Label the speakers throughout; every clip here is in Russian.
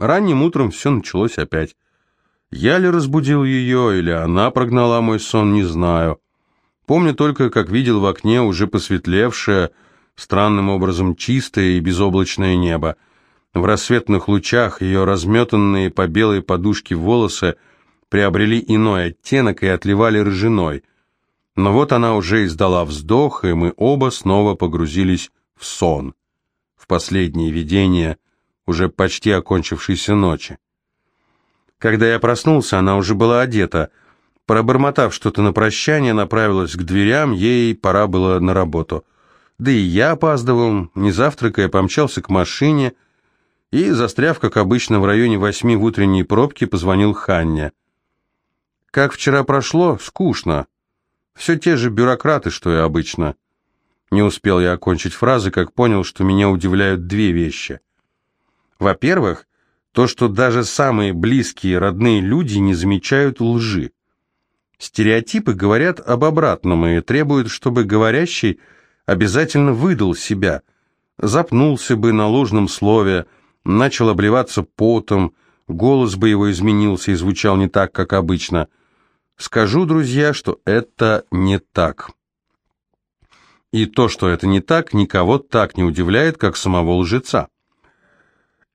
Speaker 1: Ранним утром все началось опять. Я ли разбудил ее, или она прогнала мой сон, не знаю. Помню только, как видел в окне уже посветлевшее, странным образом чистое и безоблачное небо. В рассветных лучах ее разметанные по белой подушке волосы приобрели иной оттенок и отливали рыжиной. Но вот она уже издала вздох, и мы оба снова погрузились в сон, в последнее видение уже почти окончившейся ночи. Когда я проснулся, она уже была одета. Пробормотав что-то на прощание, направилась к дверям, ей пора было на работу. Да и я опаздывал, не завтракая, помчался к машине и, застряв, как обычно, в районе восьми в утренней пробке, позвонил Ханне. «Как вчера прошло? Скучно. Все те же бюрократы, что и обычно». Не успел я окончить фразы, как понял, что меня удивляют две вещи. Во-первых, то, что даже самые близкие, родные люди не замечают лжи. Стереотипы говорят об обратном и требуют, чтобы говорящий обязательно выдал себя, запнулся бы на ложном слове, начал обливаться потом, голос бы его изменился и звучал не так, как обычно. Скажу, друзья, что это не так. И то, что это не так, никого так не удивляет, как самого лжеца.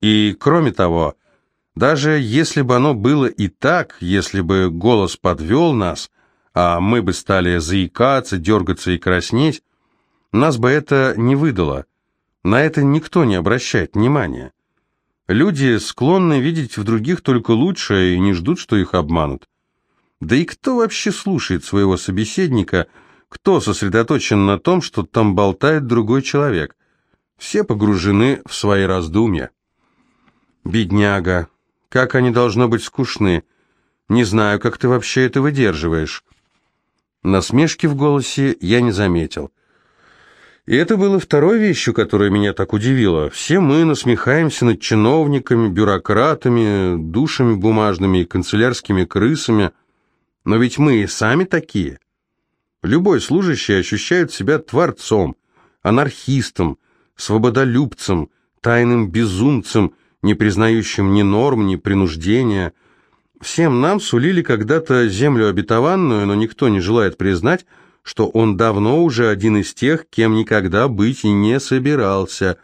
Speaker 1: И, кроме того, даже если бы оно было и так, если бы голос подвел нас, а мы бы стали заикаться, дергаться и краснеть, нас бы это не выдало. На это никто не обращает внимания. Люди склонны видеть в других только лучшее и не ждут, что их обманут. Да и кто вообще слушает своего собеседника, кто сосредоточен на том, что там болтает другой человек? Все погружены в свои раздумья. Бедняга, как они должно быть скучны. Не знаю, как ты вообще это выдерживаешь. Насмешки в голосе я не заметил. И это было второй вещью, которая меня так удивила. Все мы насмехаемся над чиновниками, бюрократами, душами бумажными и канцелярскими крысами. Но ведь мы и сами такие. Любой служащий ощущает себя творцом, анархистом, свободолюбцем, тайным безумцем – не признающим ни норм, ни принуждения. Всем нам сулили когда-то землю обетованную, но никто не желает признать, что он давно уже один из тех, кем никогда быть и не собирался,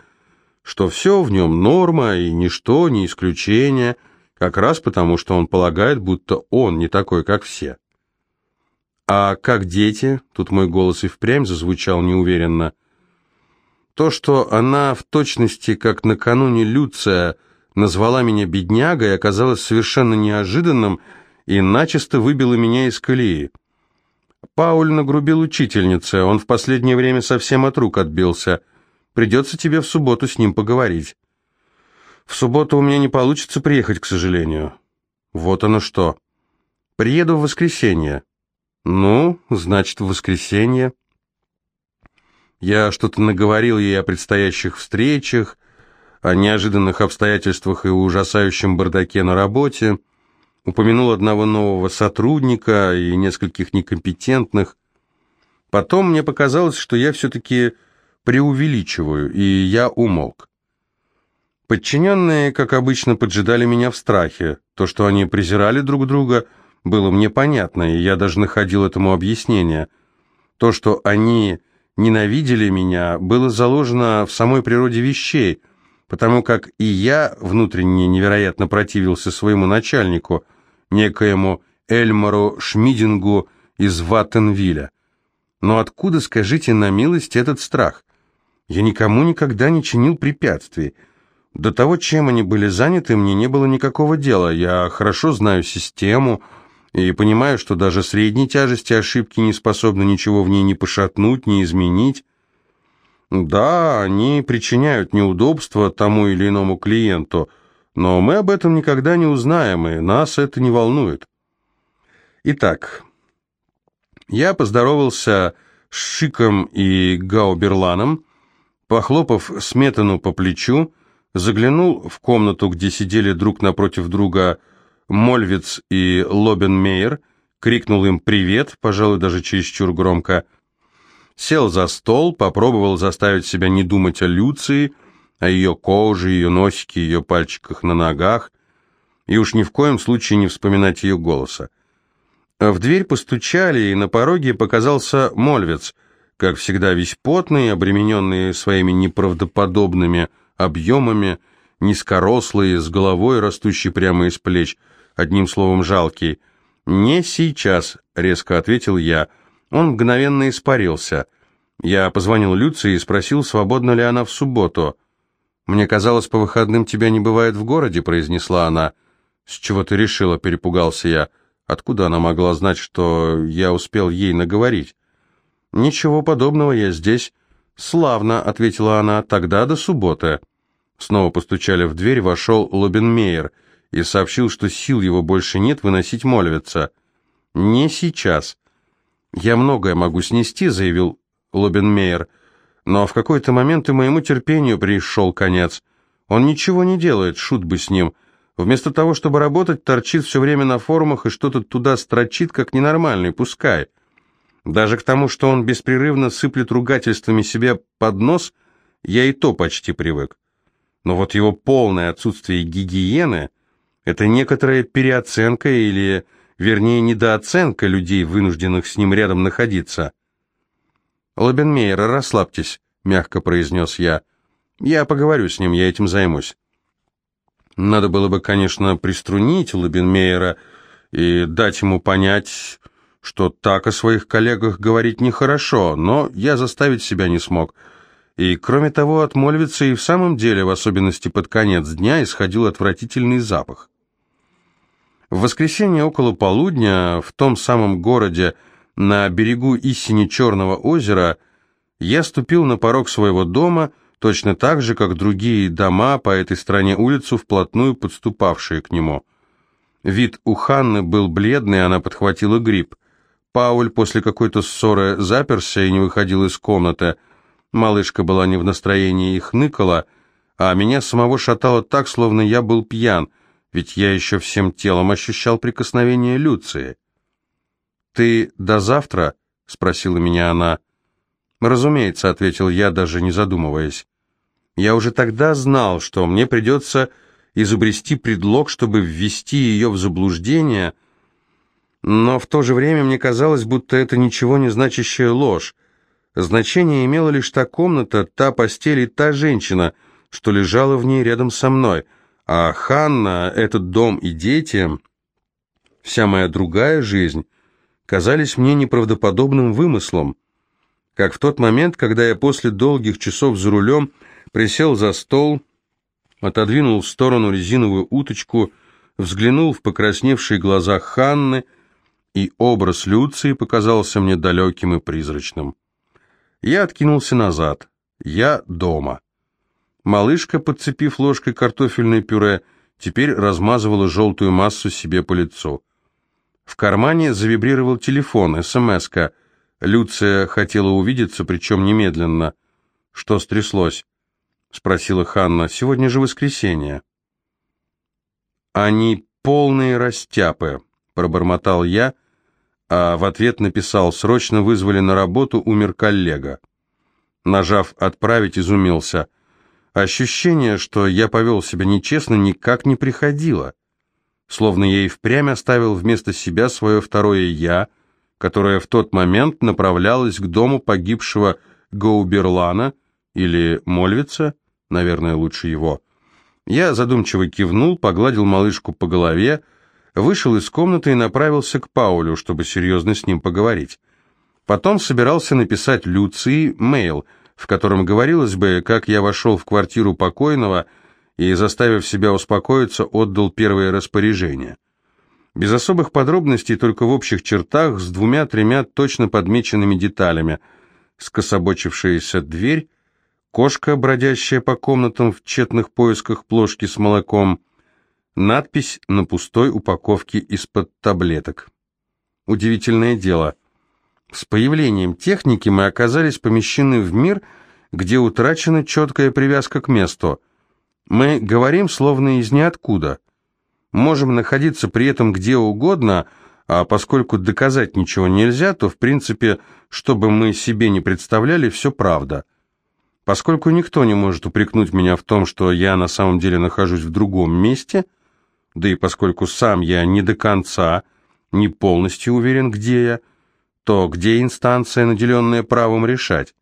Speaker 1: что все в нем норма и ничто не исключение, как раз потому, что он полагает, будто он не такой, как все. А как дети, тут мой голос и впрямь зазвучал неуверенно, то, что она в точности, как накануне Люция, назвала меня беднягой, оказалось совершенно неожиданным и начисто выбило меня из колеи. Пауль нагрубил учительнице, он в последнее время совсем от рук отбился. Придется тебе в субботу с ним поговорить. В субботу у меня не получится приехать, к сожалению. Вот оно что. Приеду в воскресенье. Ну, значит, в воскресенье. Я что-то наговорил ей о предстоящих встречах, о неожиданных обстоятельствах и ужасающем бардаке на работе, упомянул одного нового сотрудника и нескольких некомпетентных. Потом мне показалось, что я все-таки преувеличиваю, и я умолк. Подчиненные, как обычно, поджидали меня в страхе. То, что они презирали друг друга, было мне понятно, и я даже находил этому объяснение. То, что они ненавидели меня, было заложено в самой природе вещей – потому как и я внутренне невероятно противился своему начальнику, некоему Эльмару Шмидингу из Ваттенвилля. Но откуда, скажите на милость, этот страх? Я никому никогда не чинил препятствий. До того, чем они были заняты, мне не было никакого дела. Я хорошо знаю систему и понимаю, что даже средней тяжести ошибки не способны ничего в ней ни пошатнуть, ни изменить. Да, они причиняют неудобства тому или иному клиенту, но мы об этом никогда не узнаем, и нас это не волнует. Итак, я поздоровался с Шиком и Гауберланом, похлопав сметану по плечу, заглянул в комнату, где сидели друг напротив друга Мольвиц и Лобенмейер, крикнул им «Привет», пожалуй, даже чересчур громко – сел за стол, попробовал заставить себя не думать о Люции, о ее коже, ее носике, ее пальчиках на ногах, и уж ни в коем случае не вспоминать ее голоса. В дверь постучали, и на пороге показался Мольвец, как всегда весь потный, обремененный своими неправдоподобными объемами, низкорослый, с головой, растущей прямо из плеч, одним словом, жалкий. «Не сейчас», — резко ответил я. Он мгновенно испарился. Я позвонил Люции и спросил, свободна ли она в субботу. «Мне казалось, по выходным тебя не бывает в городе», — произнесла она. «С чего ты решила?» — перепугался я. Откуда она могла знать, что я успел ей наговорить? «Ничего подобного, я здесь». «Славно», — ответила она, — «тогда до субботы». Снова постучали в дверь, вошел Лобенмейер и сообщил, что сил его больше нет выносить Мольвица. «Не сейчас». «Я многое могу снести», — заявил Лобенмейер, «но в какой-то момент и моему терпению пришел конец. Он ничего не делает, шут бы с ним». Вместо того, чтобы работать, торчит все время на форумах и что-то туда строчит, как ненормальный, пускай. Даже к тому, что он беспрерывно сыплет ругательствами себе под нос, я и то почти привык. Но вот его полное отсутствие гигиены – это некоторая переоценка или, вернее, недооценка людей, вынужденных с ним рядом находиться. «Лобенмейер, расслабьтесь», – мягко произнес я. «Я поговорю с ним, я этим займусь». Надо было бы, конечно, приструнить Лабенмейера и дать ему понять, что так о своих коллегах говорить нехорошо, но я заставить себя не смог. И, кроме того, от Мольвица и в самом деле, в особенности под конец дня, исходил отвратительный запах. В воскресенье около полудня в том самом городе на берегу истине Черного озера я ступил на порог своего дома точно так же, как другие дома по этой стороне улицу, вплотную подступавшие к нему. Вид у Ханны был бледный, она подхватила грипп. Пауль после какой-то ссоры заперся и не выходил из комнаты. Малышка была не в настроении и хныкала, а меня самого шатало так, словно я был пьян, ведь я еще всем телом ощущал прикосновение Люции. «Ты до завтра?» — спросила меня она. «Разумеется», — ответил я, даже не задумываясь. Я уже тогда знал, что мне придется изобрести предлог, чтобы ввести ее в заблуждение, но в то же время мне казалось, будто это ничего не значащая ложь. Значение имела лишь та комната, та постель и та женщина, что лежала в ней рядом со мной, а Ханна, этот дом и дети, вся моя другая жизнь, казались мне неправдоподобным вымыслом, как в тот момент, когда я после долгих часов за рулем присел за стол, отодвинул в сторону резиновую уточку, взглянул в покрасневшие глаза Ханны, и образ Люции показался мне далеким и призрачным. Я откинулся назад. Я дома. Малышка, подцепив ложкой картофельное пюре, теперь размазывала желтую массу себе по лицу. В кармане завибрировал телефон, СМС-ка. Люция хотела увидеться, причем немедленно. Что стряслось? — спросила Ханна. «Сегодня же воскресенье». «Они полные растяпы», — пробормотал я, а в ответ написал «Срочно вызвали на работу, умер коллега». Нажав «Отправить», изумился. Ощущение, что я повел себя нечестно, никак не приходило. Словно я и впрямь оставил вместо себя свое второе «я», которое в тот момент направлялось к дому погибшего Гауберлана или Мольвица, наверное, лучше его. Я задумчиво кивнул, погладил малышку по голове, вышел из комнаты и направился к Паулю, чтобы серьезно с ним поговорить. Потом собирался написать Люции мейл, в котором говорилось бы, как я вошел в квартиру покойного и, заставив себя успокоиться, отдал первое распоряжение. Без особых подробностей, только в общих чертах, с двумя-тремя точно подмеченными деталями. Скособочившаяся дверь, кошка, бродящая по комнатам в тщетных поисках плошки с молоком, надпись на пустой упаковке из-под таблеток. Удивительное дело. С появлением техники мы оказались помещены в мир, где утрачена четкая привязка к месту. Мы говорим словно из ниоткуда. Можем находиться при этом где угодно, а поскольку доказать ничего нельзя, то, в принципе, что бы мы себе не представляли, все правда – Поскольку никто не может упрекнуть меня в том, что я на самом деле нахожусь в другом месте, да и поскольку сам я не до конца, не полностью уверен, где я, то где инстанция, наделенная правом решать?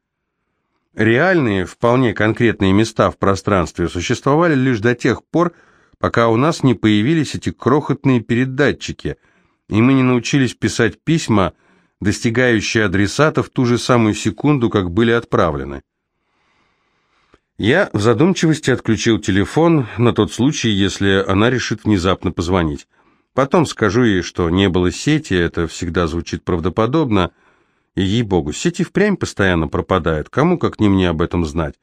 Speaker 1: Реальные, вполне конкретные места в пространстве существовали лишь до тех пор, пока у нас не появились эти крохотные передатчики, и мы не научились писать письма, достигающие адресата в ту же самую секунду, как были отправлены. Я в задумчивости отключил телефон на тот случай, если она решит внезапно позвонить. Потом скажу ей, что не было сети, это всегда звучит правдоподобно, и, ей-богу, сети впрямь постоянно пропадают, кому как не мне об этом знать.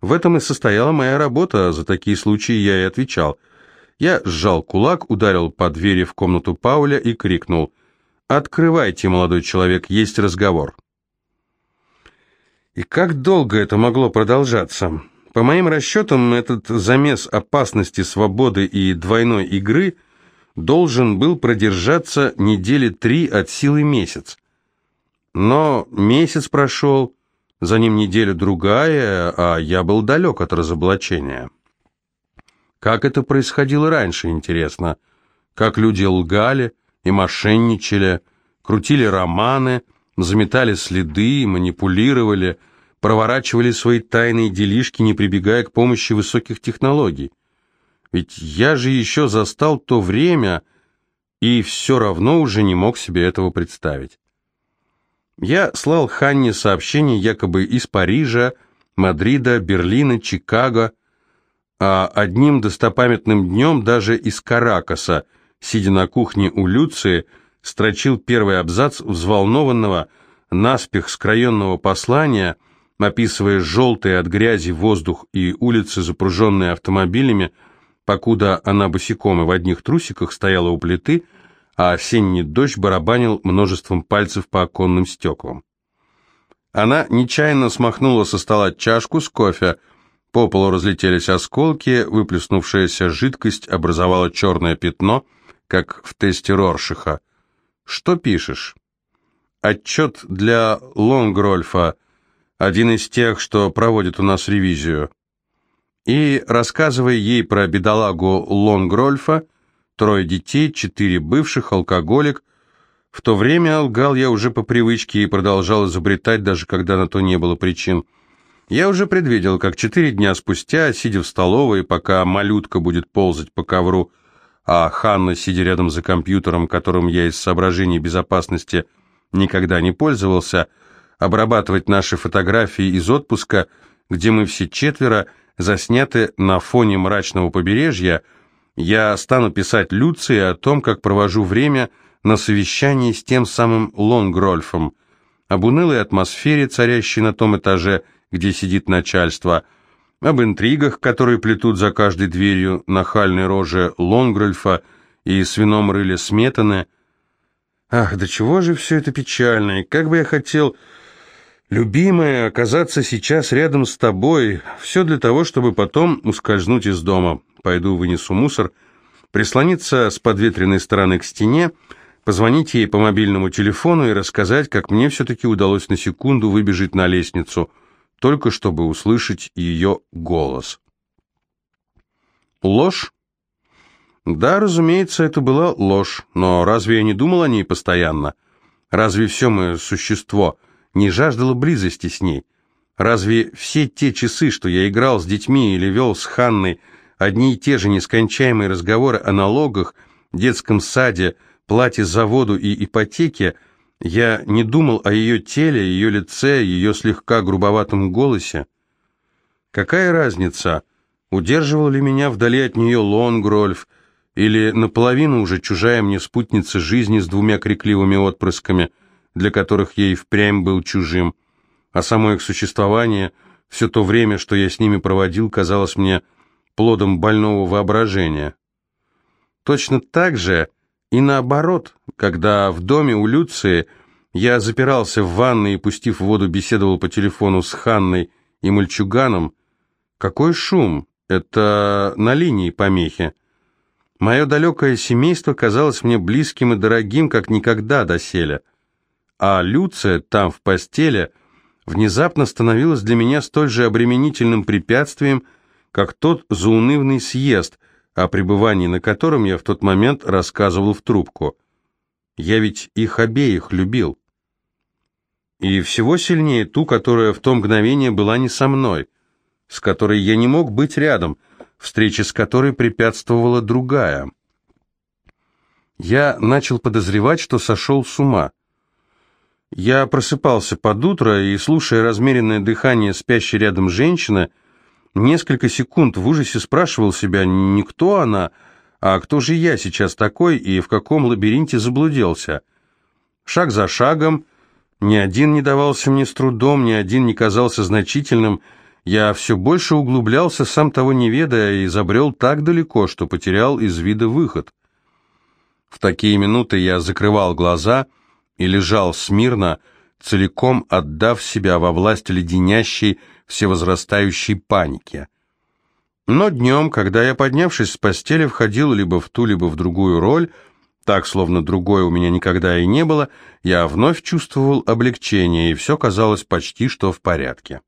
Speaker 1: В этом и состояла моя работа, а за такие случаи я и отвечал. Я сжал кулак, ударил по двери в комнату Пауля и крикнул «Открывайте, молодой человек, есть разговор». И как долго это могло продолжаться? По моим расчетам, этот замес опасности, свободы и двойной игры должен был продержаться недели три от силы месяц. Но месяц прошел, за ним неделя другая, а я был далек от разоблачения. Как это происходило раньше, интересно? Как люди лгали и мошенничали, крутили романы, заметали следы, манипулировали – проворачивали свои тайные делишки, не прибегая к помощи высоких технологий. Ведь я же еще застал то время и все равно уже не мог себе этого представить. Я слал Ханне сообщения якобы из Парижа, Мадрида, Берлина, Чикаго, а одним достопамятным днем даже из Каракаса, сидя на кухне у Люции, строчил первый абзац взволнованного, наспех скроенного послания – описывая желтый от грязи воздух и улицы, запруженные автомобилями, покуда она босиком и в одних трусиках стояла у плиты, а осенний дождь барабанил множеством пальцев по оконным стеклам. Она нечаянно смахнула со стола чашку с кофе, по полу разлетелись осколки, выплеснувшаяся жидкость образовала черное пятно, как в тесте Роршиха. «Что пишешь?» «Отчет для Лонгрольфа», один из тех, что проводит у нас ревизию. И, рассказывая ей про бедолагу Лонгрольфа, трое детей, четыре бывших, алкоголик, в то время лгал я уже по привычке и продолжал изобретать, даже когда на то не было причин. Я уже предвидел, как четыре дня спустя, сидя в столовой, пока малютка будет ползать по ковру, а Ханна, сидя рядом за компьютером, которым я из соображений безопасности никогда не пользовался, — обрабатывать наши фотографии из отпуска, где мы все четверо засняты на фоне мрачного побережья, я стану писать Люции о том, как провожу время на совещании с тем самым Лонгрольфом, об унылой атмосфере, царящей на том этаже, где сидит начальство, об интригах, которые плетут за каждой дверью нахальной рожи Лонгрольфа и свином рыле сметаны. Ах, да чего же все это печально, и как бы я хотел Любимая, оказаться сейчас рядом с тобой, все для того, чтобы потом ускользнуть из дома. Пойду вынесу мусор, прислониться с подветренной стороны к стене, позвонить ей по мобильному телефону и рассказать, как мне все-таки удалось на секунду выбежать на лестницу, только чтобы услышать ее голос. Ложь? Да, разумеется, это была ложь, но разве я не думал о ней постоянно? Разве все мое существо – не жаждала близости с ней. Разве все те часы, что я играл с детьми или вел с Ханной, одни и те же нескончаемые разговоры о налогах, детском саде, плате за воду и ипотеке, я не думал о ее теле, ее лице, ее слегка грубоватом голосе? Какая разница, удерживал ли меня вдали от нее Лонгрольф, или наполовину уже чужая мне спутница жизни с двумя крикливыми отпрысками – для которых я и впрямь был чужим, а само их существование, все то время, что я с ними проводил, казалось мне плодом больного воображения. Точно так же и наоборот, когда в доме у Люции я запирался в ванной и, пустив воду, беседовал по телефону с Ханной и мальчуганом, какой шум, это на линии помехи. Мое далекое семейство казалось мне близким и дорогим, как никогда доселе а Люция там в постели, внезапно становилось для меня столь же обременительным препятствием, как тот заунывный съезд, о пребывании на котором я в тот момент рассказывал в трубку. Я ведь их обеих любил. И всего сильнее ту, которая в то мгновение была не со мной, с которой я не мог быть рядом, встрече с которой препятствовала другая. Я начал подозревать, что сошел с ума. Я просыпался под утро и, слушая размеренное дыхание спящей рядом женщины, несколько секунд в ужасе спрашивал себя, не кто она, а кто же я сейчас такой и в каком лабиринте заблудился. Шаг за шагом, ни один не давался мне с трудом, ни один не казался значительным, я все больше углублялся, сам того не ведая, и забрел так далеко, что потерял из вида выход. В такие минуты я закрывал глаза — и лежал смирно, целиком отдав себя во власть леденящей, всевозрастающей паники. Но днем, когда я, поднявшись с постели, входил либо в ту, либо в другую роль, так, словно другой у меня никогда и не было, я вновь чувствовал облегчение, и все казалось почти что в порядке.